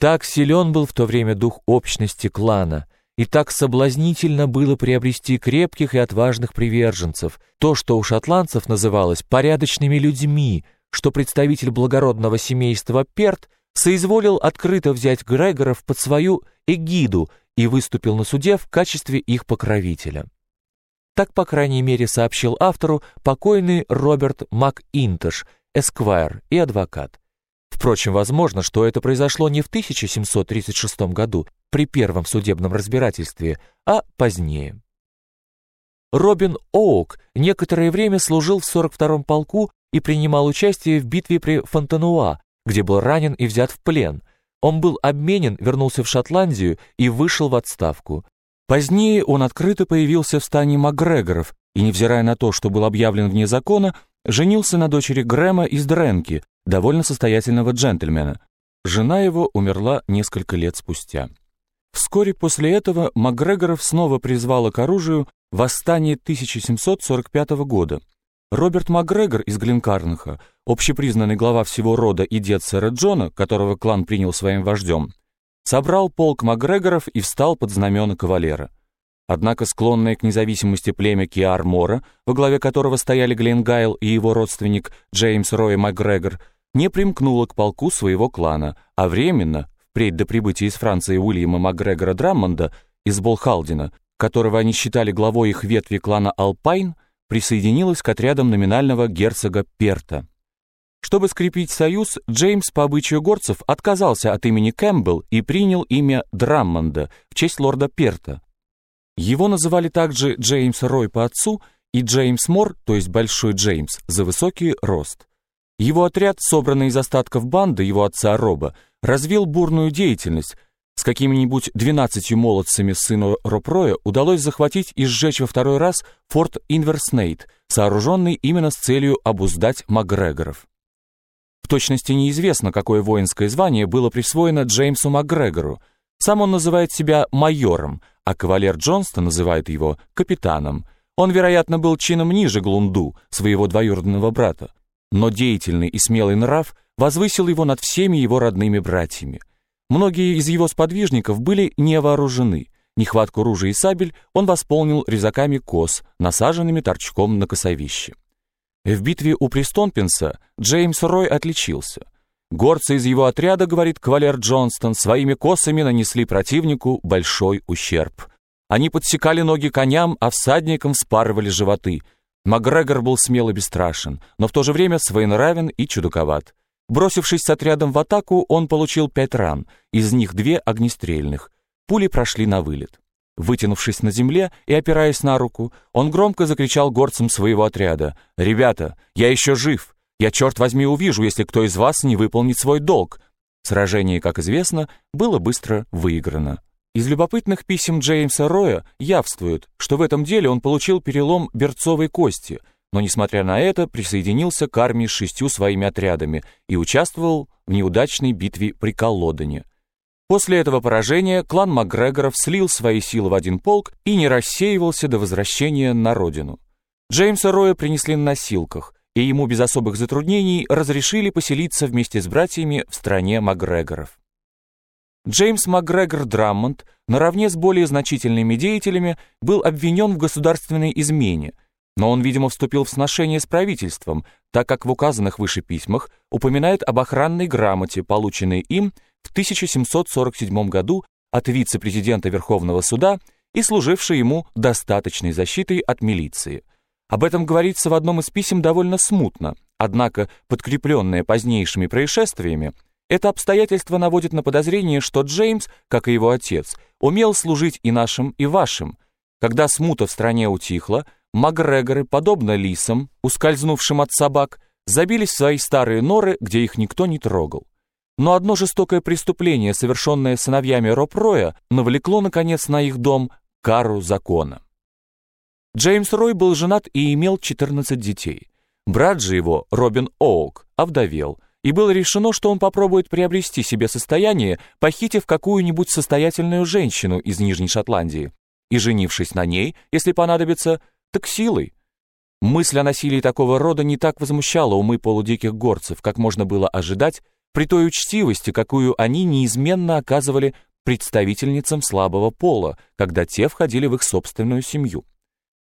Так силен был в то время дух общности клана, и так соблазнительно было приобрести крепких и отважных приверженцев, то, что у шотландцев называлось «порядочными людьми», что представитель благородного семейства Перт соизволил открыто взять Грегоров под свою эгиду и выступил на суде в качестве их покровителя. Так, по крайней мере, сообщил автору покойный Роберт МакИнтош, эсквайр и адвокат. Впрочем, возможно, что это произошло не в 1736 году при первом судебном разбирательстве, а позднее. Робин Оук некоторое время служил в 42-м полку и принимал участие в битве при Фонтануа, где был ранен и взят в плен. Он был обменен, вернулся в Шотландию и вышел в отставку. Позднее он открыто появился в стане Макгрегоров и, невзирая на то, что был объявлен вне закона, женился на дочери Грэма из Дренки, довольно состоятельного джентльмена. Жена его умерла несколько лет спустя. Вскоре после этого Макгрегоров снова призвала к оружию восстание 1745 года. Роберт Макгрегор из Глинкарнха, общепризнанный глава всего рода и дед сэра Джона, которого клан принял своим вождем, собрал полк Макгрегоров и встал под знамена кавалера. Однако склонное к независимости племя Киар-Мора, во главе которого стояли Гленгайл и его родственник Джеймс Рой Макгрегор, не примкнуло к полку своего клана, а временно, впредь до прибытия из Франции Уильяма Макгрегора Драммонда из Болхалдина, которого они считали главой их ветви клана Алпайн, присоединилась к отрядам номинального герцога Перта. Чтобы скрепить союз, Джеймс по обычаю горцев отказался от имени Кэмпбелл и принял имя Драммонда в честь лорда Перта. Его называли также Джеймс Рой по отцу и Джеймс Мор, то есть Большой Джеймс, за высокий рост. Его отряд, собранный из остатков банды его отца Роба, развил бурную деятельность. С какими-нибудь двенадцатью молодцами сыну Ропроя удалось захватить и сжечь во второй раз форт Инверснейт, сооруженный именно с целью обуздать Макгрегоров точности неизвестно, какое воинское звание было присвоено Джеймсу МакГрегору. Сам он называет себя майором, а кавалер Джонстон называет его капитаном. Он, вероятно, был чином ниже Глунду, своего двоюродного брата. Но деятельный и смелый нрав возвысил его над всеми его родными братьями. Многие из его сподвижников были не вооружены. Нехватку ружей и сабель он восполнил резаками кос, насаженными торчком на косовище. В битве у Пристонпинса Джеймс Рой отличился. Горцы из его отряда, говорит кавалер Джонстон, своими косами нанесли противнику большой ущерб. Они подсекали ноги коням, а всадникам спарывали животы. Макгрегор был смел и бесстрашен, но в то же время своенравен и чудаковат. Бросившись с отрядом в атаку, он получил пять ран, из них две огнестрельных. Пули прошли на вылет. Вытянувшись на земле и опираясь на руку, он громко закричал горцам своего отряда. «Ребята, я еще жив! Я, черт возьми, увижу, если кто из вас не выполнит свой долг!» Сражение, как известно, было быстро выиграно. Из любопытных писем Джеймса Роя явствует, что в этом деле он получил перелом берцовой кости, но, несмотря на это, присоединился к армии с шестью своими отрядами и участвовал в неудачной битве при Коллодане. После этого поражения клан Макгрегоров слил свои силы в один полк и не рассеивался до возвращения на родину. Джеймса Роя принесли на носилках, и ему без особых затруднений разрешили поселиться вместе с братьями в стране Макгрегоров. Джеймс Макгрегор Драммонд, наравне с более значительными деятелями, был обвинен в государственной измене, но он, видимо, вступил в сношение с правительством, так как в указанных выше письмах упоминает об охранной грамоте, полученной им в 1747 году от вице-президента Верховного суда и служившей ему достаточной защитой от милиции. Об этом говорится в одном из писем довольно смутно, однако, подкрепленное позднейшими происшествиями, это обстоятельство наводит на подозрение, что Джеймс, как и его отец, умел служить и нашим, и вашим. Когда смута в стране утихла, Макгрегоры, подобно лисам, ускользнувшим от собак, забились в свои старые норы, где их никто не трогал. Но одно жестокое преступление, совершенное сыновьями Роб Роя, навлекло, наконец, на их дом кару закона. Джеймс Рой был женат и имел 14 детей. Брат же его, Робин Оук, овдовел, и было решено, что он попробует приобрести себе состояние, похитив какую-нибудь состоятельную женщину из Нижней Шотландии, и женившись на ней, если понадобится, так силой. Мысль о насилии такого рода не так возмущала умы полудиких горцев, как можно было ожидать при той учтивости, какую они неизменно оказывали представительницам слабого пола, когда те входили в их собственную семью.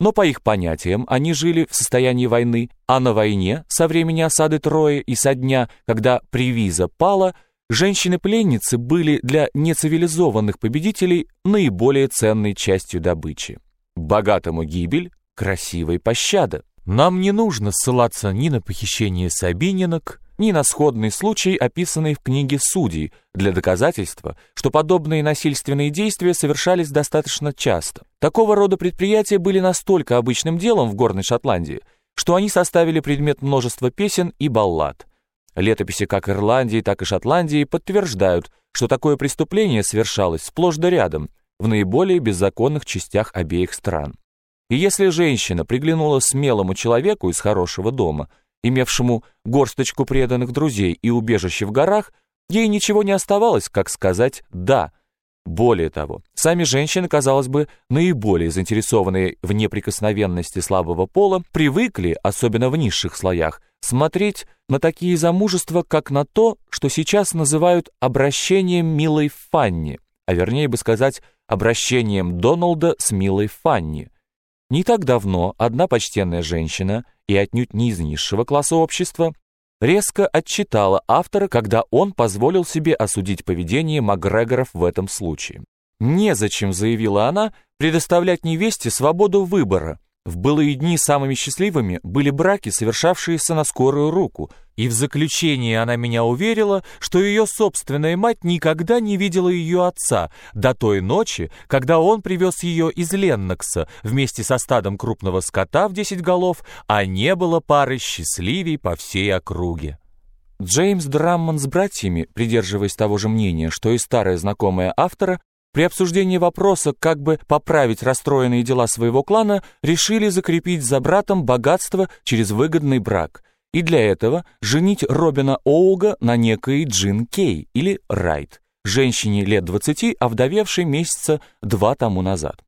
Но по их понятиям они жили в состоянии войны, а на войне, со времени осады Трои и со дня, когда Привиза пала, женщины-пленницы были для нецивилизованных победителей наиболее ценной частью добычи. Богатому гибель, красивой пощада. Нам не нужно ссылаться ни на похищение Сабининок, ни на сходный случай, описанный в книге «Судей», для доказательства, что подобные насильственные действия совершались достаточно часто. Такого рода предприятия были настолько обычным делом в Горной Шотландии, что они составили предмет множества песен и баллад. Летописи как Ирландии, так и Шотландии подтверждают, что такое преступление совершалось сплошь да рядом, в наиболее беззаконных частях обеих стран. И если женщина приглянула смелому человеку из хорошего дома – имевшему горсточку преданных друзей и убежище в горах, ей ничего не оставалось, как сказать «да». Более того, сами женщины, казалось бы, наиболее заинтересованные в неприкосновенности слабого пола, привыкли, особенно в низших слоях, смотреть на такие замужества, как на то, что сейчас называют обращением милой Фанни, а вернее бы сказать, обращением Доналда с милой Фанни. Не так давно одна почтенная женщина, и отнюдь не из низшего класса общества, резко отчитала автора, когда он позволил себе осудить поведение Макгрегоров в этом случае. Незачем, заявила она, предоставлять невесте свободу выбора, в былые дни самыми счастливыми были браки, совершавшиеся на скорую руку, и в заключении она меня уверила, что ее собственная мать никогда не видела ее отца до той ночи, когда он привез ее из Леннокса вместе со стадом крупного скота в десять голов, а не было пары счастливей по всей округе. Джеймс Драммон с братьями, придерживаясь того же мнения, что и старая знакомая автора, при обсуждении вопроса, как бы поправить расстроенные дела своего клана, решили закрепить за братом богатство через выгодный брак. И для этого женить Робина Оуга на некой Джин Кей или Райт, женщине лет 20, овдовевшей месяца два тому назад.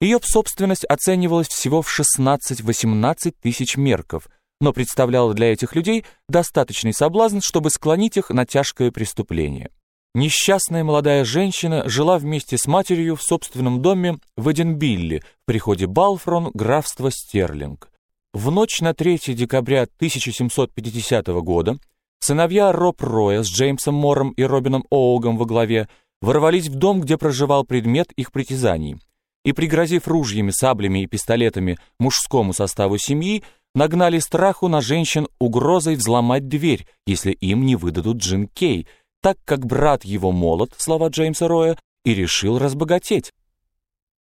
Ее собственность оценивалась всего в 16-18 тысяч мерков, но представляла для этих людей достаточный соблазн, чтобы склонить их на тяжкое преступление. Несчастная молодая женщина жила вместе с матерью в собственном доме в Эдинбилле, в приходе Балфрон, графства Стерлинг. В ночь на 3 декабря 1750 года сыновья Роб Роя с Джеймсом Мором и Робином Оугом во главе ворвались в дом, где проживал предмет их притязаний, и, пригрозив ружьями, саблями и пистолетами мужскому составу семьи, нагнали страху на женщин угрозой взломать дверь, если им не выдадут Джин Кей — так как брат его молод, слова Джеймса Роя, и решил разбогатеть.